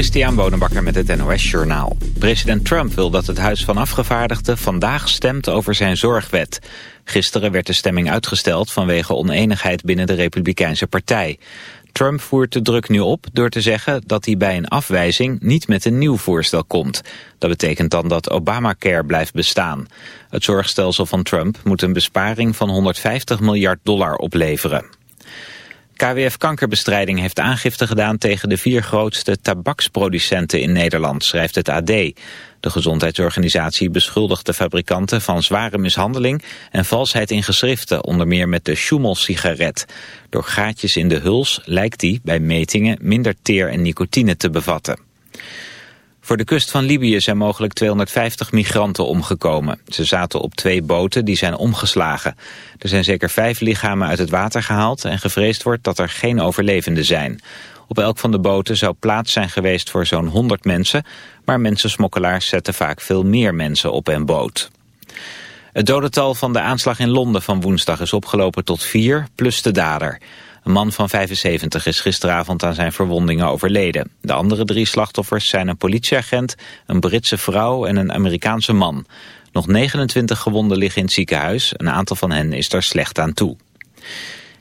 Christian Bonenbakker met het NOS Journaal. President Trump wil dat het Huis van Afgevaardigden vandaag stemt over zijn zorgwet. Gisteren werd de stemming uitgesteld vanwege oneenigheid binnen de Republikeinse Partij. Trump voert de druk nu op door te zeggen dat hij bij een afwijzing niet met een nieuw voorstel komt. Dat betekent dan dat Obamacare blijft bestaan. Het zorgstelsel van Trump moet een besparing van 150 miljard dollar opleveren. KWF Kankerbestrijding heeft aangifte gedaan tegen de vier grootste tabaksproducenten in Nederland, schrijft het AD. De gezondheidsorganisatie beschuldigt de fabrikanten van zware mishandeling en valsheid in geschriften, onder meer met de Schumel-sigaret. Door gaatjes in de huls lijkt die bij metingen minder teer en nicotine te bevatten. Voor de kust van Libië zijn mogelijk 250 migranten omgekomen. Ze zaten op twee boten die zijn omgeslagen. Er zijn zeker vijf lichamen uit het water gehaald... en gevreesd wordt dat er geen overlevenden zijn. Op elk van de boten zou plaats zijn geweest voor zo'n 100 mensen... maar mensensmokkelaars zetten vaak veel meer mensen op een boot. Het dodental van de aanslag in Londen van woensdag is opgelopen tot vier, plus de dader... Een man van 75 is gisteravond aan zijn verwondingen overleden. De andere drie slachtoffers zijn een politieagent, een Britse vrouw en een Amerikaanse man. Nog 29 gewonden liggen in het ziekenhuis. Een aantal van hen is er slecht aan toe.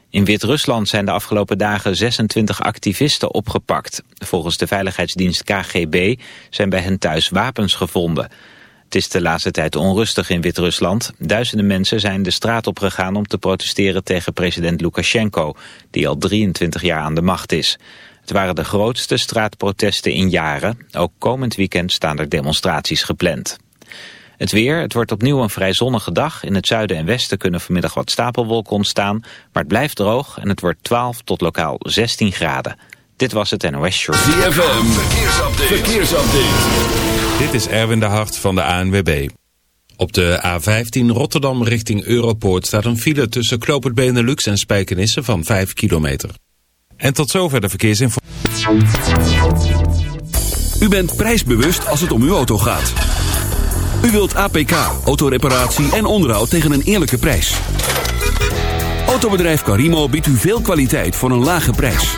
In Wit-Rusland zijn de afgelopen dagen 26 activisten opgepakt. Volgens de veiligheidsdienst KGB zijn bij hen thuis wapens gevonden. Het is de laatste tijd onrustig in Wit-Rusland. Duizenden mensen zijn de straat opgegaan om te protesteren tegen president Lukashenko, die al 23 jaar aan de macht is. Het waren de grootste straatprotesten in jaren. Ook komend weekend staan er demonstraties gepland. Het weer, het wordt opnieuw een vrij zonnige dag. In het zuiden en westen kunnen vanmiddag wat stapelwolken ontstaan. Maar het blijft droog en het wordt 12 tot lokaal 16 graden. Dit was het NOS Show. ZFM, verkeersupdate. verkeersupdate. Dit is Erwin de Hart van de ANWB. Op de A15 Rotterdam richting Europoort staat een file tussen Knoop Benelux en Spijkenisse van 5 kilometer. En tot zover de verkeersinformatie. U bent prijsbewust als het om uw auto gaat. U wilt APK, autoreparatie en onderhoud tegen een eerlijke prijs. Autobedrijf Carimo biedt u veel kwaliteit voor een lage prijs.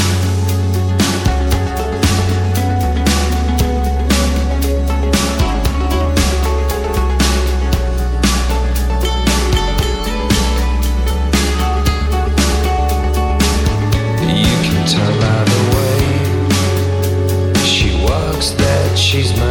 she's mine.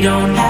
don't have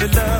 to love.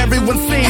everyone seen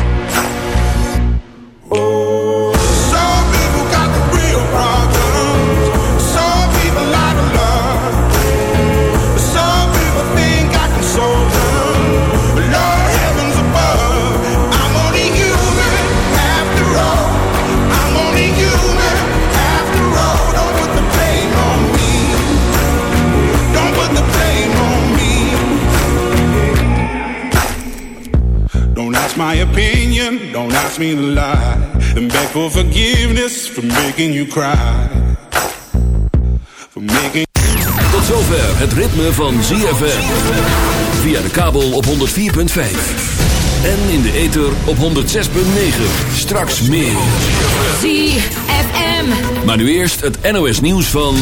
My opinion, don't ask me to lie. And beg for forgiveness for making you cry. For making Tot zover het ritme van ZFM. Via de kabel op 104.5. En in de ether op 106.9. Straks meer. ZFM. Maar nu eerst het NOS nieuws van...